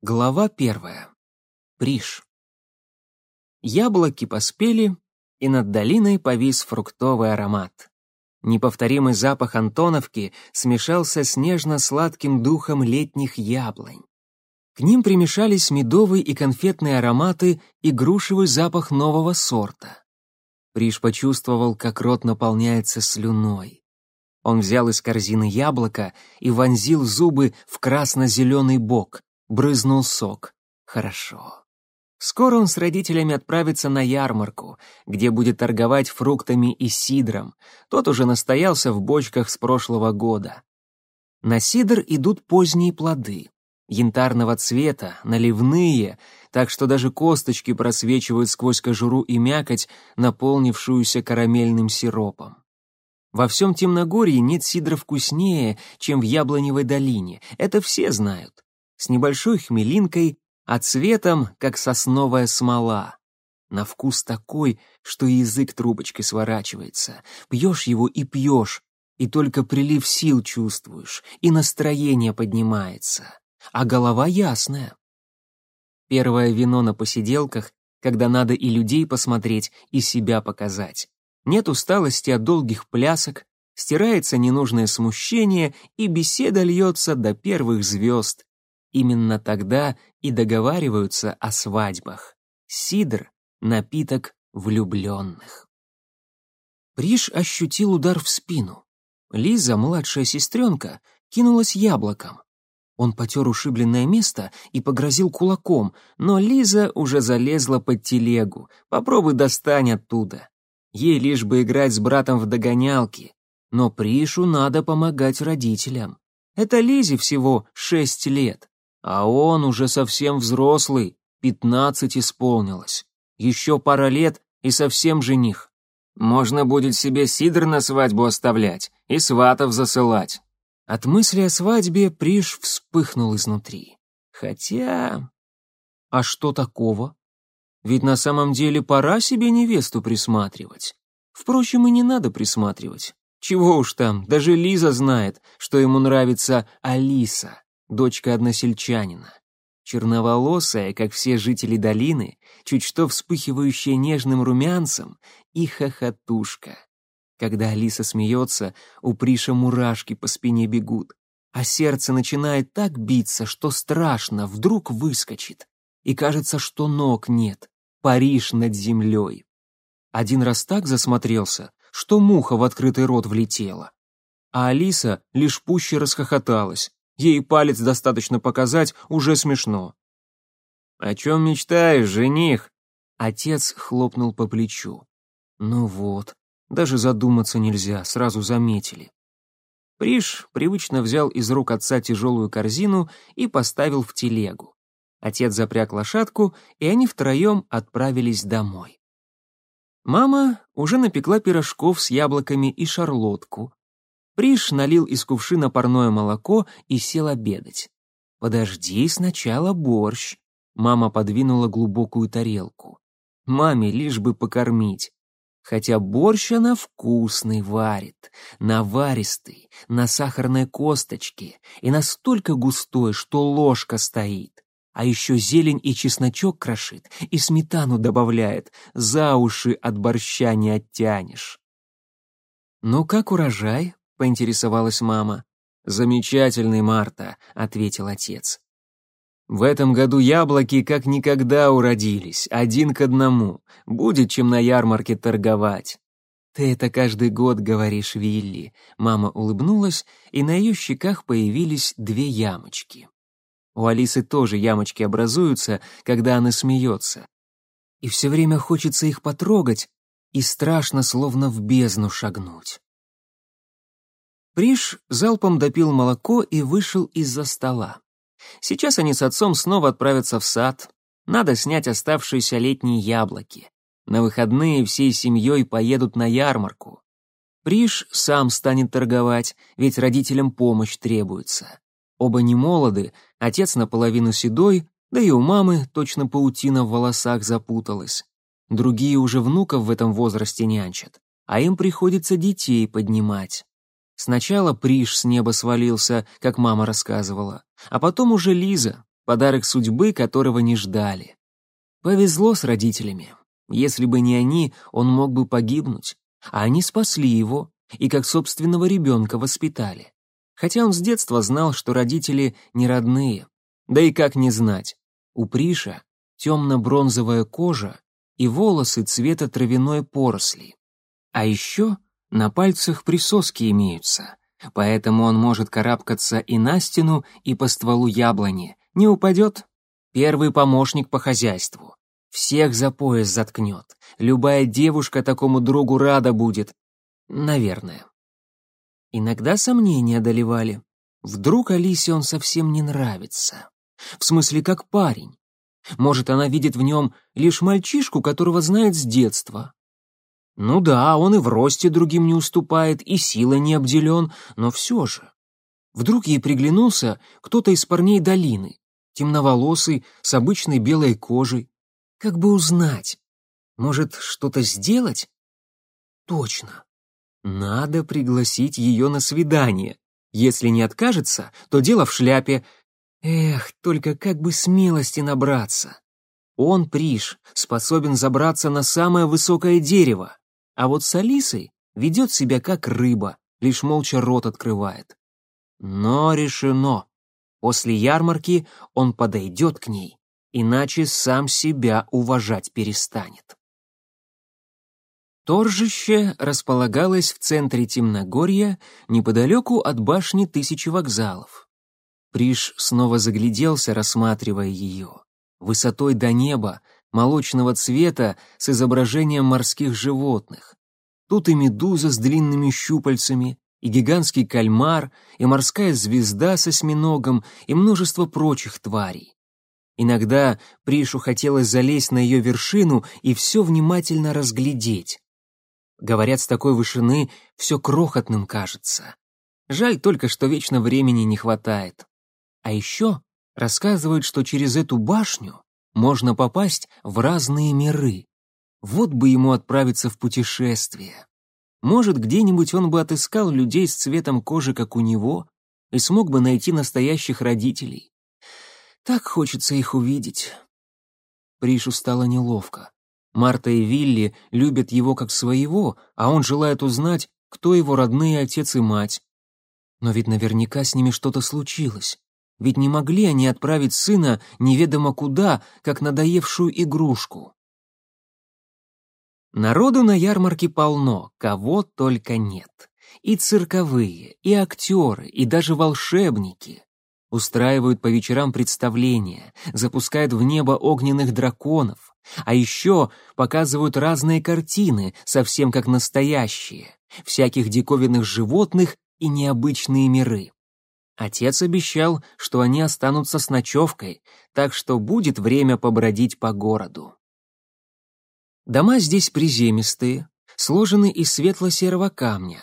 Глава первая. Приш. Яблоки поспели, и над долиной повис фруктовый аромат. Неповторимый запах Антоновки смешался с нежно-сладким духом летних яблонь. К ним примешались медовый и конфетные ароматы и грушевый запах нового сорта. Приш почувствовал, как рот наполняется слюной. Он взял из корзины яблоко и вонзил зубы в красно-зеленый бок, Брызнул сок. Хорошо. Скоро он с родителями отправится на ярмарку, где будет торговать фруктами и сидром. Тот уже настоялся в бочках с прошлого года. На сидр идут поздние плоды. Янтарного цвета, наливные, так что даже косточки просвечивают сквозь кожуру и мякоть, наполнившуюся карамельным сиропом. Во всем Темногорье нет сидра вкуснее, чем в Яблоневой долине, это все знают с небольшой хмелинкой, а цветом, как сосновая смола. На вкус такой, что язык трубочкой сворачивается. Пьешь его и пьешь, и только прилив сил чувствуешь, и настроение поднимается, а голова ясная. Первое вино на посиделках, когда надо и людей посмотреть, и себя показать. Нет усталости от долгих плясок, стирается ненужное смущение, и беседа льется до первых звезд, Именно тогда и договариваются о свадьбах. Сидр — напиток влюбленных. Приш ощутил удар в спину. Лиза, младшая сестренка, кинулась яблоком. Он потер ушибленное место и погрозил кулаком, но Лиза уже залезла под телегу. Попробуй достань оттуда. Ей лишь бы играть с братом в догонялки. Но Пришу надо помогать родителям. Это Лизе всего шесть лет. А он уже совсем взрослый, пятнадцать исполнилось. Еще пара лет и совсем жених. Можно будет себе сидр на свадьбу оставлять и сватов засылать. От мысли о свадьбе Приш вспыхнул изнутри. Хотя... А что такого? Ведь на самом деле пора себе невесту присматривать. Впрочем, и не надо присматривать. Чего уж там, даже Лиза знает, что ему нравится Алиса дочка односельчанина. Черноволосая, как все жители долины, чуть что вспыхивающая нежным румянцем, и хохотушка. Когда Алиса смеется, у Приша мурашки по спине бегут, а сердце начинает так биться, что страшно, вдруг выскочит. И кажется, что ног нет, Париж над землей. Один раз так засмотрелся, что муха в открытый рот влетела. А Алиса лишь пуще расхохоталась, Ей палец достаточно показать, уже смешно. «О чем мечтаешь, жених?» Отец хлопнул по плечу. «Ну вот, даже задуматься нельзя, сразу заметили». Приш привычно взял из рук отца тяжелую корзину и поставил в телегу. Отец запряг лошадку, и они втроем отправились домой. Мама уже напекла пирожков с яблоками и шарлотку, Приш налил из кувшина парное молоко и сел обедать. «Подожди, сначала борщ». Мама подвинула глубокую тарелку. Маме лишь бы покормить. Хотя борщ она вкусный варит, наваристый, на сахарной косточке и настолько густой, что ложка стоит. А еще зелень и чесночок крошит, и сметану добавляет, за уши от борща не оттянешь. «Ну как урожай?» Поинтересовалась мама. «Замечательный, Марта», — ответил отец. «В этом году яблоки как никогда уродились, один к одному. Будет чем на ярмарке торговать». «Ты это каждый год говоришь, Вилли». Мама улыбнулась, и на ее щеках появились две ямочки. У Алисы тоже ямочки образуются, когда она смеется. И все время хочется их потрогать, и страшно, словно в бездну шагнуть. Приш залпом допил молоко и вышел из-за стола. Сейчас они с отцом снова отправятся в сад. Надо снять оставшиеся летние яблоки. На выходные всей семьей поедут на ярмарку. Приш сам станет торговать, ведь родителям помощь требуется. Оба не молоды, отец наполовину седой, да и у мамы точно паутина в волосах запуталась. Другие уже внуков в этом возрасте нянчат, а им приходится детей поднимать. Сначала Приш с неба свалился, как мама рассказывала, а потом уже Лиза, подарок судьбы, которого не ждали. Повезло с родителями. Если бы не они, он мог бы погибнуть. А они спасли его и как собственного ребенка воспитали. Хотя он с детства знал, что родители не родные. Да и как не знать. У Приша темно-бронзовая кожа и волосы цвета травяной поросли. А еще на пальцах присоски имеются, поэтому он может карабкаться и на стену, и по стволу яблони. Не упадет. Первый помощник по хозяйству. Всех за пояс заткнет. Любая девушка такому другу рада будет. Наверное. Иногда сомнения одолевали. Вдруг Алисе он совсем не нравится. В смысле, как парень. Может, она видит в нем лишь мальчишку, которого знает с детства. Ну да, он и в росте другим не уступает, и силой не обделен, но все же. Вдруг ей приглянулся кто-то из парней долины, темноволосый, с обычной белой кожей. Как бы узнать? Может, что-то сделать? Точно. Надо пригласить ее на свидание. Если не откажется, то дело в шляпе. Эх, только как бы смелости набраться. Он, Приш, способен забраться на самое высокое дерево, а вот с Алисой ведет себя как рыба, лишь молча рот открывает. Но решено. После ярмарки он подойдет к ней, иначе сам себя уважать перестанет. Торжище располагалось в центре Темногорья, неподалеку от башни Тысячи вокзалов. Приш снова загляделся, рассматривая ее. Высотой до неба, молочного цвета с изображением морских животных. Тут и медуза с длинными щупальцами, и гигантский кальмар, и морская звезда со осьминогом, и множество прочих тварей. Иногда Пришу хотелось залезть на ее вершину и все внимательно разглядеть. Говорят, с такой вышины все крохотным кажется. Жаль только, что вечно времени не хватает. А еще рассказывают, что через эту башню можно попасть в разные миры. Вот бы ему отправиться в путешествие. Может, где-нибудь он бы отыскал людей с цветом кожи, как у него, и смог бы найти настоящих родителей. Так хочется их увидеть. Пришу стало неловко. Марта и Вилли любят его как своего, а он желает узнать, кто его родные отец и мать. Но ведь наверняка с ними что-то случилось. Ведь не могли они отправить сына неведомо куда, как надоевшую игрушку. Народу на ярмарке полно, кого только нет. И цирковые, и актеры, и даже волшебники. Устраивают по вечерам представления, запускают в небо огненных драконов, а еще показывают разные картины, совсем как настоящие, всяких диковинных животных и необычные миры. Отец обещал, что они останутся с ночевкой, так что будет время побродить по городу. Дома здесь приземистые, сложены из светло-серого камня,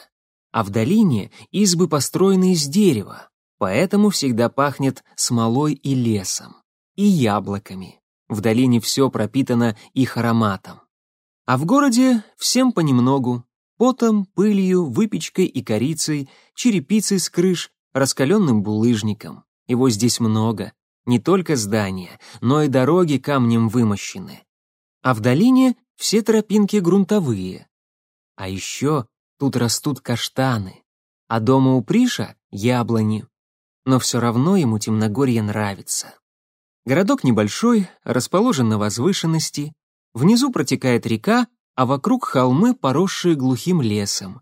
а в долине избы построены из дерева, поэтому всегда пахнет смолой и лесом, и яблоками. В долине все пропитано их ароматом. А в городе всем понемногу, потом, пылью, выпечкой и корицей, черепицей с крыш, раскаленным булыжником. Его здесь много. Не только здания, но и дороги камнем вымощены. А в долине все тропинки грунтовые. А еще тут растут каштаны, а дома у Приша — яблони. Но все равно ему темногорье нравится. Городок небольшой, расположен на возвышенности, внизу протекает река, а вокруг холмы, поросшие глухим лесом.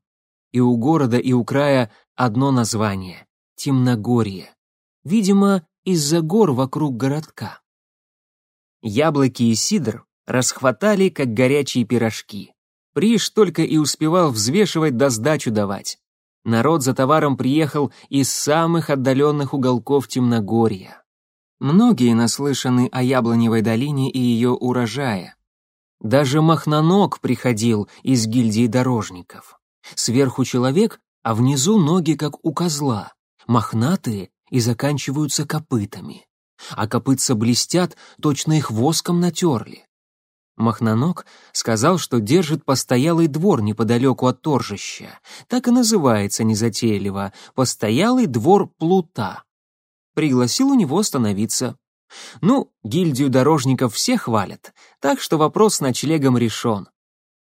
И у города, и у края одно название — Темногорье. Видимо, из-за гор вокруг городка. Яблоки и сидр расхватали, как горячие пирожки. Приш только и успевал взвешивать да сдачу давать. Народ за товаром приехал из самых отдаленных уголков Темногорья. Многие наслышаны о Яблоневой долине и ее урожае. Даже Махноног приходил из гильдии дорожников. Сверху человек, а внизу ноги, как у козла, мохнатые и заканчиваются копытами. А копытца блестят, точно их воском натерли. Махноног сказал, что держит постоялый двор неподалеку от торжища. Так и называется незатейливо — постоялый двор Плута пригласил у него остановиться. Ну, гильдию дорожников все хвалят, так что вопрос с ночлегом решен.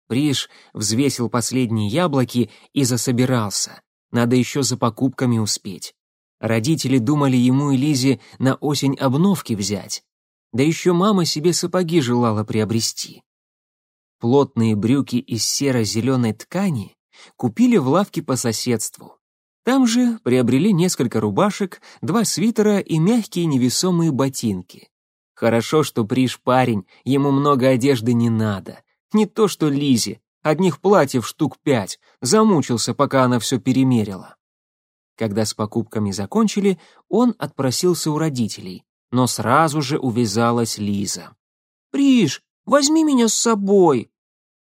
Приш взвесил последние яблоки и засобирался. Надо еще за покупками успеть. Родители думали ему и Лизе на осень обновки взять. Да еще мама себе сапоги желала приобрести. Плотные брюки из серо-зеленой ткани купили в лавке по соседству. Там же приобрели несколько рубашек, два свитера и мягкие невесомые ботинки. Хорошо, что Приш парень, ему много одежды не надо. Не то что Лизе, одних платьев штук пять, замучился, пока она все перемерила. Когда с покупками закончили, он отпросился у родителей, но сразу же увязалась Лиза. «Приш, возьми меня с собой!»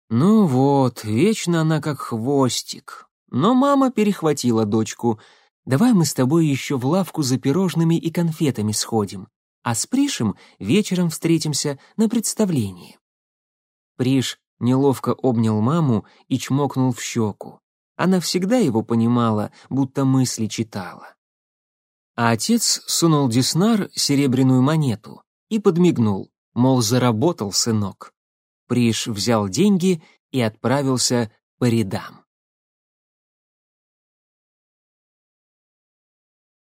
Ну вот, вечно она как хвостик. Но мама перехватила дочку. «Давай мы с тобой еще в лавку за пирожными и конфетами сходим, а с Пришем вечером встретимся на представлении». Приш неловко обнял маму и чмокнул в щеку. Она всегда его понимала, будто мысли читала. А отец сунул Диснар серебряную монету и подмигнул, мол, заработал сынок. Приш взял деньги и отправился по рядам.